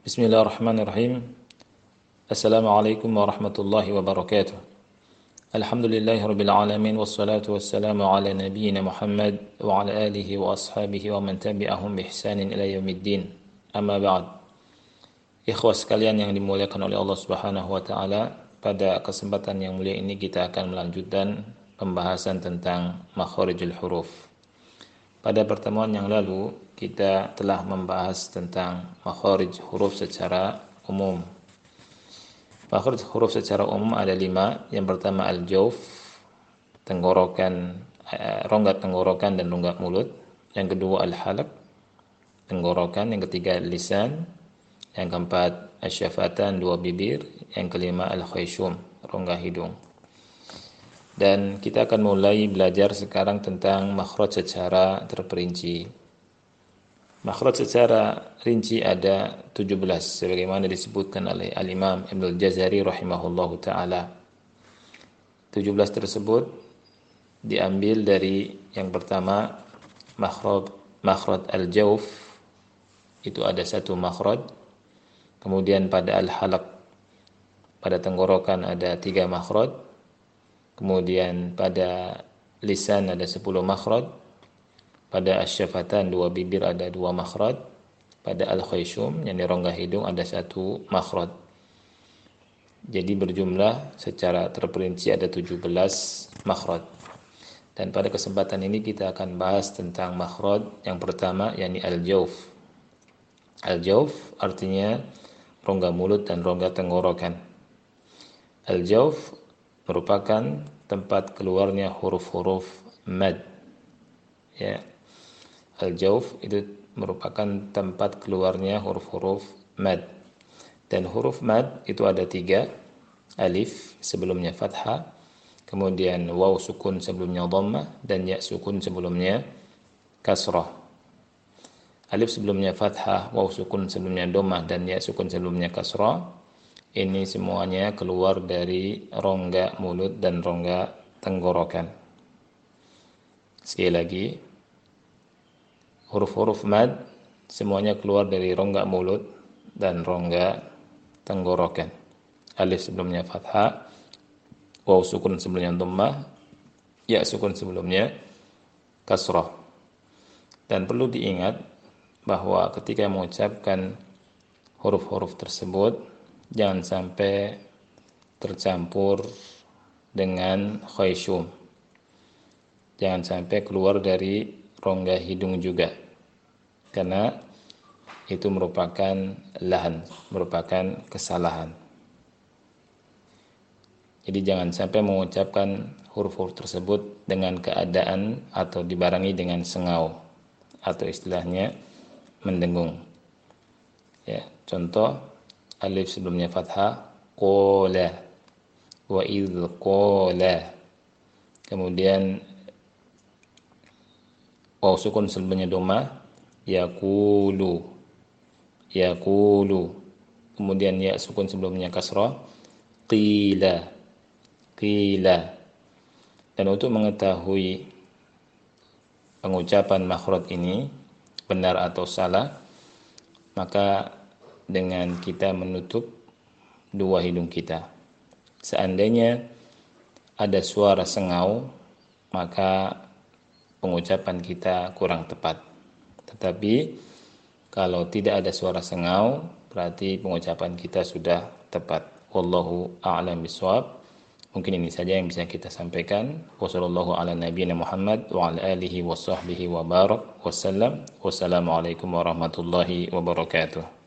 Bismillahirrahmanirrahim. Assalamualaikum warahmatullahi wabarakatuh. Alhamdulillahirabbil alamin wassalatu wassalamu ala nabiyyina Muhammad wa ala alihi wa ashabihi wa man tabi'ahum bi ihsanin ila yaumiddin. Amma ba'd. Ikhwah sekalian yang dimuliakan oleh Allah Subhanahu wa taala, pada kesempatan yang mulia ini kita akan melanjutkan pembahasan tentang makharijul huruf. Pada pertemuan yang lalu kita telah membahas tentang makharij huruf secara umum. Makharij huruf secara umum ada lima. Yang pertama al-jauf, tenggorokan, eh, rongga tenggorokan dan rongga mulut. Yang kedua al-halaq, tenggorokan. Yang ketiga lisan. Yang keempat asyafatan, dua bibir. Yang kelima al-khayshum, rongga hidung. Dan kita akan mulai belajar sekarang tentang makhraj secara terperinci. Makhraj secara rinci ada 17 sebagaimana disebutkan oleh Al-Imam Ibnu Al-Jazari rahimahullahu taala. 17 tersebut diambil dari yang pertama makhraj makhraj al-jauf itu ada satu makhraj. Kemudian pada al-halaq pada tenggorokan ada tiga makhraj. Kemudian pada lisan ada 10 makhraj pada asyafatan dua bibir ada dua makhraj. Pada al-khayshum yang di rongga hidung ada satu makhraj. Jadi berjumlah secara terperinci ada 17 makhraj. Dan pada kesempatan ini kita akan bahas tentang makhraj yang pertama yakni al-jauf. Al-jauf artinya rongga mulut dan rongga tenggorokan. Al-jauf merupakan tempat keluarnya huruf-huruf mad. Ya, al-jauf itu merupakan tempat keluarnya huruf-huruf mad. Dan huruf mad itu ada tiga. Alif sebelumnya fathah, kemudian waw sukun sebelumnya dhammah, dan ya sukun sebelumnya kasrah. Alif sebelumnya fathah, waw sukun sebelumnya dhammah, dan ya sukun sebelumnya kasrah. Ini semuanya keluar dari rongga mulut dan rongga tenggorokan. Sekali lagi, huruf-huruf mad semuanya keluar dari rongga mulut dan rongga tenggorokan. Alif sebelumnya fathah, waw sukun sebelumnya dhammah, ya sukun sebelumnya kasrah. Dan perlu diingat bahwa ketika mengucapkan huruf-huruf tersebut jangan sampai tercampur dengan khayshum. Jangan sampai keluar dari rongga hidung juga karena itu merupakan lahan, merupakan kesalahan. Jadi jangan sampai mengucapkan huruf-huruf tersebut dengan keadaan atau dibarengi dengan sengau atau istilahnya mendengung. Ya, contoh alif sebelumnya fathah. Qala. Wa idz qala. Kemudian waw sukun sebelumnya doma. Yakulu yakulu kemudian ya sukun sebelumnya kasrah qila. Qila. Dan untuk mengetahui pengucapan makhraj ini benar atau salah maka dengan kita menutup dua hidung kita seandainya ada suara sengau maka pengucapan kita kurang tepat. Tetapi kalau tidak ada suara sengau, berarti pengucapan kita sudah tepat. Wallahu a'lam bishawab. Mungkin ini saja yang bisa kita sampaikan. Wassallallahu ala nabiyyina Muhammad wa ala alihi wa sahbihi wa barak. Wassalamualaikum warahmatullahi wabarakatuh.